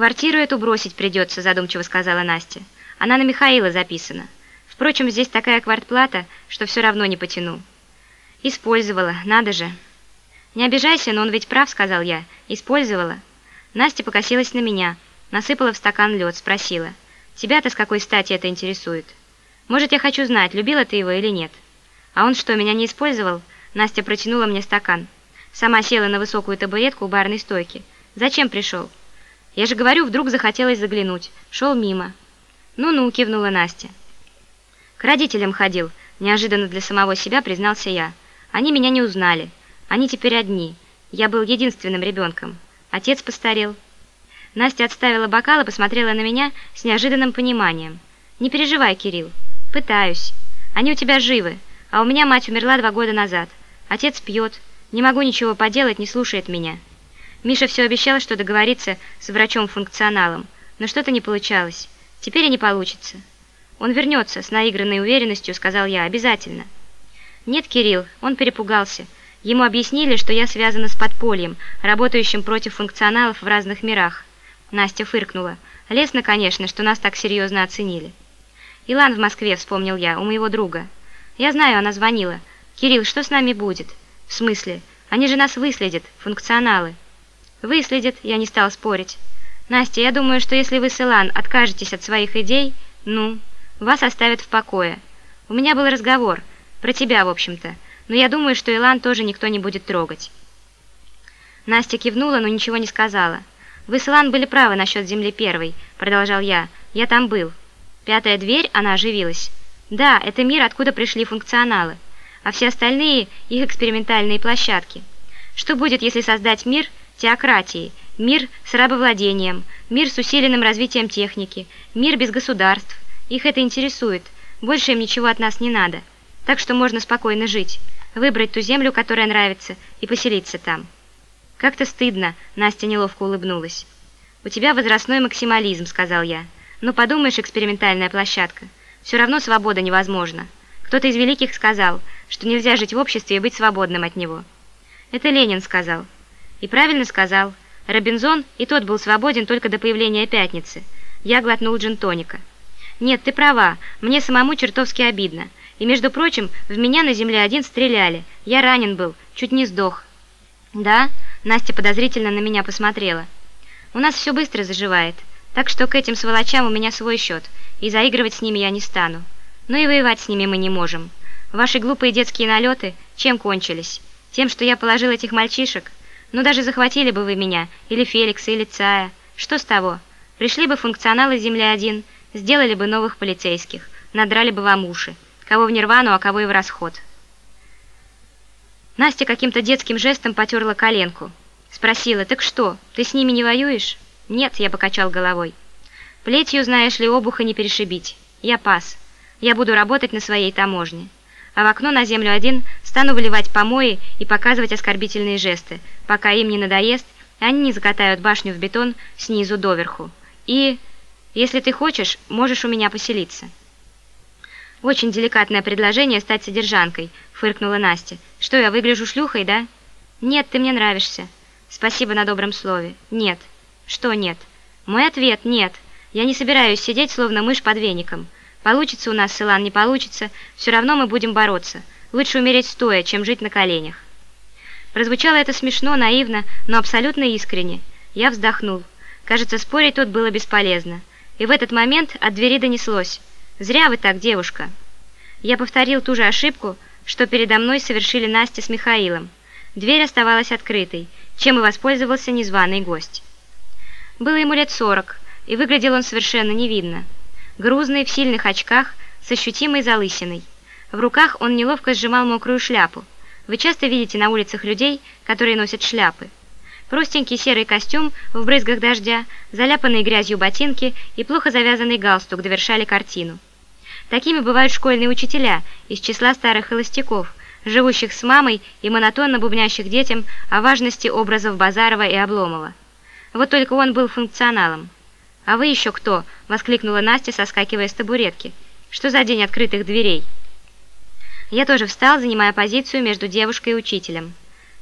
«Квартиру эту бросить придется», – задумчиво сказала Настя. «Она на Михаила записана. Впрочем, здесь такая квартплата, что все равно не потяну». «Использовала, надо же». «Не обижайся, но он ведь прав», – сказал я. «Использовала». Настя покосилась на меня, насыпала в стакан лед, спросила. «Тебя-то с какой стати это интересует?» «Может, я хочу знать, любила ты его или нет?» «А он что, меня не использовал?» Настя протянула мне стакан. Сама села на высокую табуретку у барной стойки. «Зачем пришел?» «Я же говорю, вдруг захотелось заглянуть. Шел мимо». «Ну-ну», — кивнула Настя. «К родителям ходил», — неожиданно для самого себя признался я. «Они меня не узнали. Они теперь одни. Я был единственным ребенком. Отец постарел». Настя отставила бокал и посмотрела на меня с неожиданным пониманием. «Не переживай, Кирилл. Пытаюсь. Они у тебя живы, а у меня мать умерла два года назад. Отец пьет. Не могу ничего поделать, не слушает меня». Миша все обещал, что договорится с врачом-функционалом, но что-то не получалось. Теперь и не получится. Он вернется, с наигранной уверенностью, сказал я, обязательно. Нет, Кирилл, он перепугался. Ему объяснили, что я связана с подпольем, работающим против функционалов в разных мирах. Настя фыркнула. Лестно, конечно, что нас так серьезно оценили. Илан в Москве, вспомнил я, у моего друга. Я знаю, она звонила. Кирилл, что с нами будет? В смысле? Они же нас выследят, функционалы. Выследит, я не стал спорить. Настя, я думаю, что если вы с Илан откажетесь от своих идей, ну, вас оставят в покое. У меня был разговор, про тебя, в общем-то, но я думаю, что Илан тоже никто не будет трогать. Настя кивнула, но ничего не сказала. «Вы с Илан были правы насчет Земли Первой», — продолжал я. «Я там был». Пятая дверь, она оживилась. «Да, это мир, откуда пришли функционалы, а все остальные — их экспериментальные площадки. Что будет, если создать мир — теократии, мир с рабовладением, мир с усиленным развитием техники, мир без государств. Их это интересует. Больше им ничего от нас не надо. Так что можно спокойно жить, выбрать ту землю, которая нравится, и поселиться там. Как-то стыдно, Настя неловко улыбнулась. «У тебя возрастной максимализм», — сказал я. «Ну, подумаешь, экспериментальная площадка. Все равно свобода невозможна. Кто-то из великих сказал, что нельзя жить в обществе и быть свободным от него». Это Ленин сказал. И правильно сказал. Робинзон и тот был свободен только до появления пятницы. Я глотнул джин-тоника. Нет, ты права, мне самому чертовски обидно. И, между прочим, в меня на земле один стреляли. Я ранен был, чуть не сдох. Да? Настя подозрительно на меня посмотрела. У нас все быстро заживает. Так что к этим сволочам у меня свой счет, и заигрывать с ними я не стану. Но и воевать с ними мы не можем. Ваши глупые детские налеты чем кончились? Тем, что я положил этих мальчишек? Ну даже захватили бы вы меня, или Феликса, или Цая. Что с того? Пришли бы функционалы Земли-1, сделали бы новых полицейских, надрали бы вам уши. Кого в нирвану, а кого и в расход. Настя каким-то детским жестом потерла коленку. Спросила, так что, ты с ними не воюешь? Нет, я покачал головой. Плетью, знаешь ли, обуха не перешибить. Я пас. Я буду работать на своей таможне а в окно на землю один стану выливать помои и показывать оскорбительные жесты, пока им не надоест, и они не закатают башню в бетон снизу доверху. И, если ты хочешь, можешь у меня поселиться». «Очень деликатное предложение стать содержанкой», — фыркнула Настя. «Что, я выгляжу шлюхой, да?» «Нет, ты мне нравишься». «Спасибо на добром слове». «Нет». «Что нет?» «Мой ответ — нет. Я не собираюсь сидеть, словно мышь под веником». Получится у нас, Силан, не получится, все равно мы будем бороться. Лучше умереть стоя, чем жить на коленях. Прозвучало это смешно, наивно, но абсолютно искренне. Я вздохнул. Кажется, спорить тут было бесполезно. И в этот момент от двери донеслось. «Зря вы так, девушка». Я повторил ту же ошибку, что передо мной совершили Настя с Михаилом. Дверь оставалась открытой, чем и воспользовался незваный гость. Было ему лет сорок, и выглядел он совершенно невинно грузный, в сильных очках, с ощутимой залысиной. В руках он неловко сжимал мокрую шляпу. Вы часто видите на улицах людей, которые носят шляпы. Простенький серый костюм в брызгах дождя, заляпанные грязью ботинки и плохо завязанный галстук довершали картину. Такими бывают школьные учителя из числа старых холостяков, живущих с мамой и монотонно бубнящих детям о важности образов Базарова и Обломова. Вот только он был функционалом. «А вы еще кто?» – воскликнула Настя, соскакивая с табуретки. «Что за день открытых дверей?» Я тоже встал, занимая позицию между девушкой и учителем.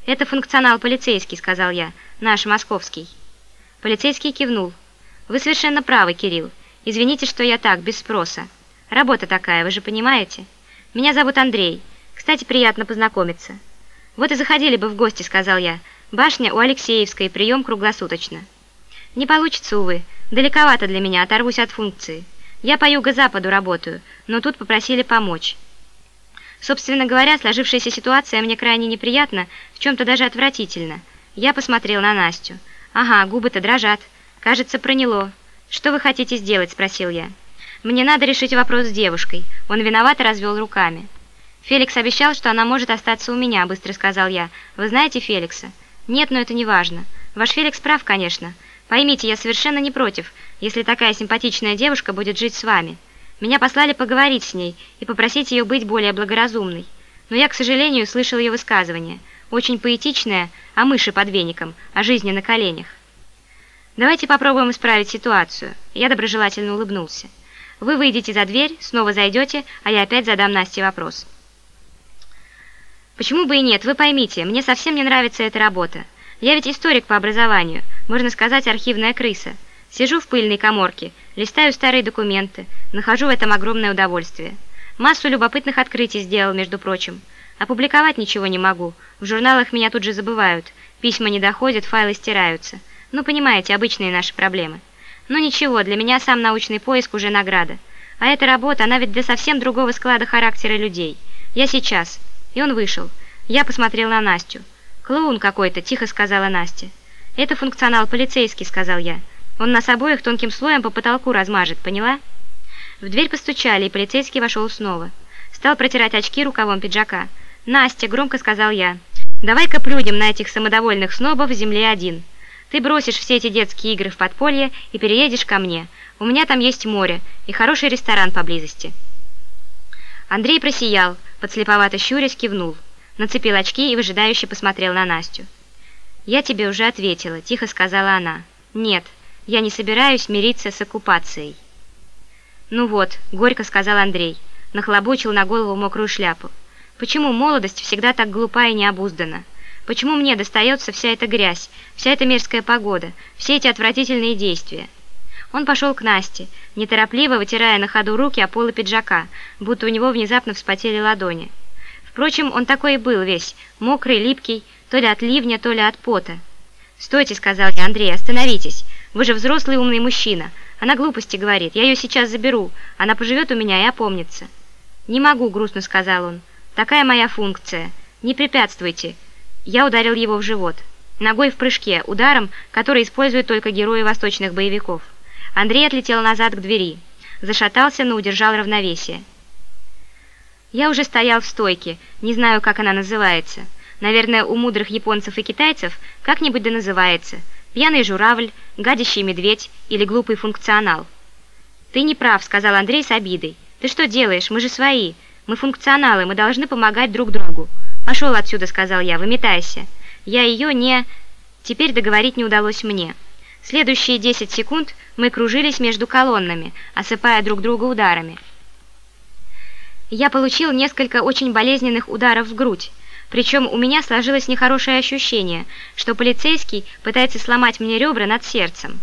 «Это функционал полицейский», – сказал я, – «наш московский». Полицейский кивнул. Вы совершенно правы, Кирилл. Извините, что я так, без спроса. Работа такая, вы же понимаете? Меня зовут Андрей. Кстати, приятно познакомиться. Вот и заходили бы в гости, сказал я. Башня у Алексеевской, прием круглосуточно. Не получится, увы. Далековато для меня, оторвусь от функции. Я по юго-западу работаю, но тут попросили помочь. Собственно говоря, сложившаяся ситуация мне крайне неприятна, в чем-то даже отвратительно. Я посмотрел на Настю. Ага, губы-то дрожат. Кажется, проняло. «Что вы хотите сделать?» – спросил я. «Мне надо решить вопрос с девушкой». Он виновато развел руками. «Феликс обещал, что она может остаться у меня», – быстро сказал я. «Вы знаете Феликса?» «Нет, но это не важно. Ваш Феликс прав, конечно. Поймите, я совершенно не против, если такая симпатичная девушка будет жить с вами. Меня послали поговорить с ней и попросить ее быть более благоразумной. Но я, к сожалению, слышал ее высказывание. Очень поэтичное, о мыши под веником, о жизни на коленях. Давайте попробуем исправить ситуацию. Я доброжелательно улыбнулся. Вы выйдете за дверь, снова зайдете, а я опять задам Насте вопрос. Почему бы и нет, вы поймите, мне совсем не нравится эта работа. Я ведь историк по образованию, можно сказать, архивная крыса. Сижу в пыльной коморке, листаю старые документы, нахожу в этом огромное удовольствие. Массу любопытных открытий сделал, между прочим. Опубликовать ничего не могу, в журналах меня тут же забывают, письма не доходят, файлы стираются. Ну, понимаете, обычные наши проблемы. Но ничего, для меня сам научный поиск уже награда. А эта работа, она ведь для совсем другого склада характера людей. Я сейчас. И он вышел. Я посмотрел на Настю. «Клоун какой-то», – тихо сказала Настя. «Это функционал полицейский», – сказал я. «Он нас обоих тонким слоем по потолку размажет, поняла?» В дверь постучали, и полицейский вошел снова. Стал протирать очки рукавом пиджака. «Настя», – громко сказал я, – «давай-ка плюнем на этих самодовольных снобов земле один». Ты бросишь все эти детские игры в подполье и переедешь ко мне. У меня там есть море и хороший ресторан поблизости». Андрей просиял, подслеповато щурясь кивнул, нацепил очки и выжидающе посмотрел на Настю. «Я тебе уже ответила», – тихо сказала она. «Нет, я не собираюсь мириться с оккупацией». «Ну вот», – горько сказал Андрей, нахлобучил на голову мокрую шляпу. «Почему молодость всегда так глупа и необуздана?» Почему мне достается вся эта грязь, вся эта мерзкая погода, все эти отвратительные действия? Он пошел к Насте, неторопливо вытирая на ходу руки о полы пиджака, будто у него внезапно вспотели ладони. Впрочем, он такой и был весь, мокрый, липкий, то ли от ливня, то ли от пота. «Стойте», — сказал я, — «Андрей, остановитесь. Вы же взрослый умный мужчина. Она глупости говорит. Я ее сейчас заберу. Она поживет у меня и опомнится». «Не могу», — грустно сказал он. «Такая моя функция. Не препятствуйте. Я ударил его в живот. Ногой в прыжке, ударом, который используют только герои восточных боевиков. Андрей отлетел назад к двери. Зашатался, но удержал равновесие. Я уже стоял в стойке, не знаю, как она называется. Наверное, у мудрых японцев и китайцев как-нибудь да называется. Пьяный журавль, гадящий медведь или глупый функционал. «Ты не прав», — сказал Андрей с обидой. «Ты что делаешь? Мы же свои. Мы функционалы, мы должны помогать друг другу. «Пошел отсюда», — сказал я, — «выметайся». Я ее не... Теперь договорить не удалось мне. Следующие десять секунд мы кружились между колоннами, осыпая друг друга ударами. Я получил несколько очень болезненных ударов в грудь, причем у меня сложилось нехорошее ощущение, что полицейский пытается сломать мне ребра над сердцем.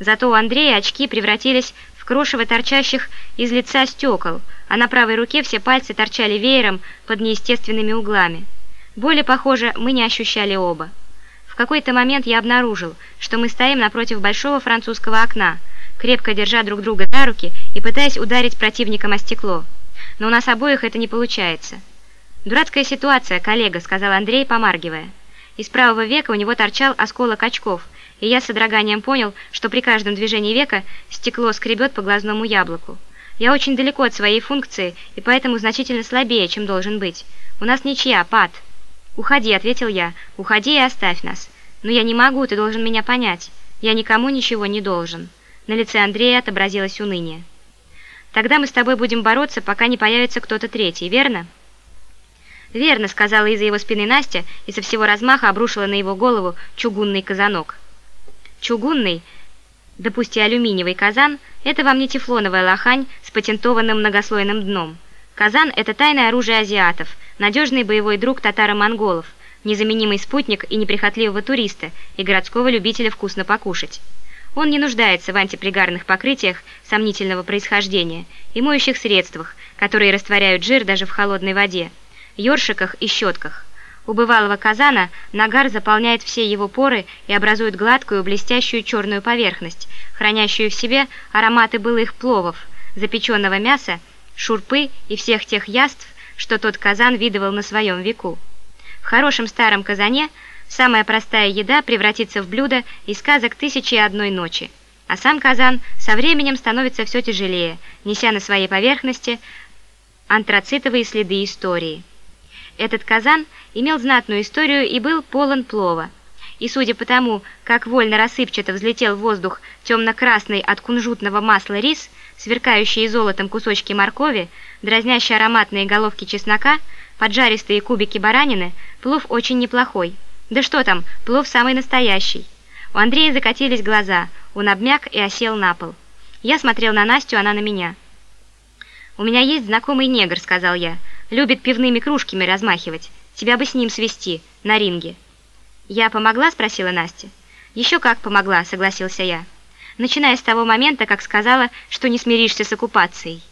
Зато у Андрея очки превратились в крошево торчащих из лица стекол, а на правой руке все пальцы торчали веером под неестественными углами. Боли, похоже, мы не ощущали оба. В какой-то момент я обнаружил, что мы стоим напротив большого французского окна, крепко держа друг друга за руки и пытаясь ударить противником о стекло. Но у нас обоих это не получается. «Дурацкая ситуация, коллега», — сказал Андрей, помаргивая. Из правого века у него торчал осколок очков, и я с содроганием понял, что при каждом движении века стекло скребет по глазному яблоку. Я очень далеко от своей функции, и поэтому значительно слабее, чем должен быть. У нас ничья, пад». «Уходи», — ответил я. «Уходи и оставь нас». «Но я не могу, ты должен меня понять. Я никому ничего не должен». На лице Андрея отобразилось уныние. «Тогда мы с тобой будем бороться, пока не появится кто-то третий, верно?» «Верно», — сказала из-за его спины Настя и со всего размаха обрушила на его голову чугунный казанок. Чугунный и алюминиевый казан – это вам не тефлоновая лохань с патентованным многослойным дном. Казан – это тайное оружие азиатов, надежный боевой друг татаро-монголов, незаменимый спутник и неприхотливого туриста, и городского любителя вкусно покушать. Он не нуждается в антипригарных покрытиях сомнительного происхождения и моющих средствах, которые растворяют жир даже в холодной воде, ёршиках и щетках. У бывалого казана нагар заполняет все его поры и образует гладкую, блестящую черную поверхность, хранящую в себе ароматы былых пловов, запеченного мяса, шурпы и всех тех яств, что тот казан видывал на своем веку. В хорошем старом казане самая простая еда превратится в блюдо из сказок «Тысячи и одной ночи», а сам казан со временем становится все тяжелее, неся на своей поверхности антрацитовые следы истории. Этот казан имел знатную историю и был полон плова. И судя по тому, как вольно рассыпчато взлетел в воздух темно-красный от кунжутного масла рис, сверкающие золотом кусочки моркови, дразнящие ароматные головки чеснока, поджаристые кубики баранины, плов очень неплохой. Да что там, плов самый настоящий. У Андрея закатились глаза, он обмяк и осел на пол. Я смотрел на Настю, она на меня. «У меня есть знакомый негр», — сказал я. «Любит пивными кружками размахивать. Тебя бы с ним свести на ринге». «Я помогла?» — спросила Настя. «Еще как помогла», — согласился я. «Начиная с того момента, как сказала, что не смиришься с оккупацией».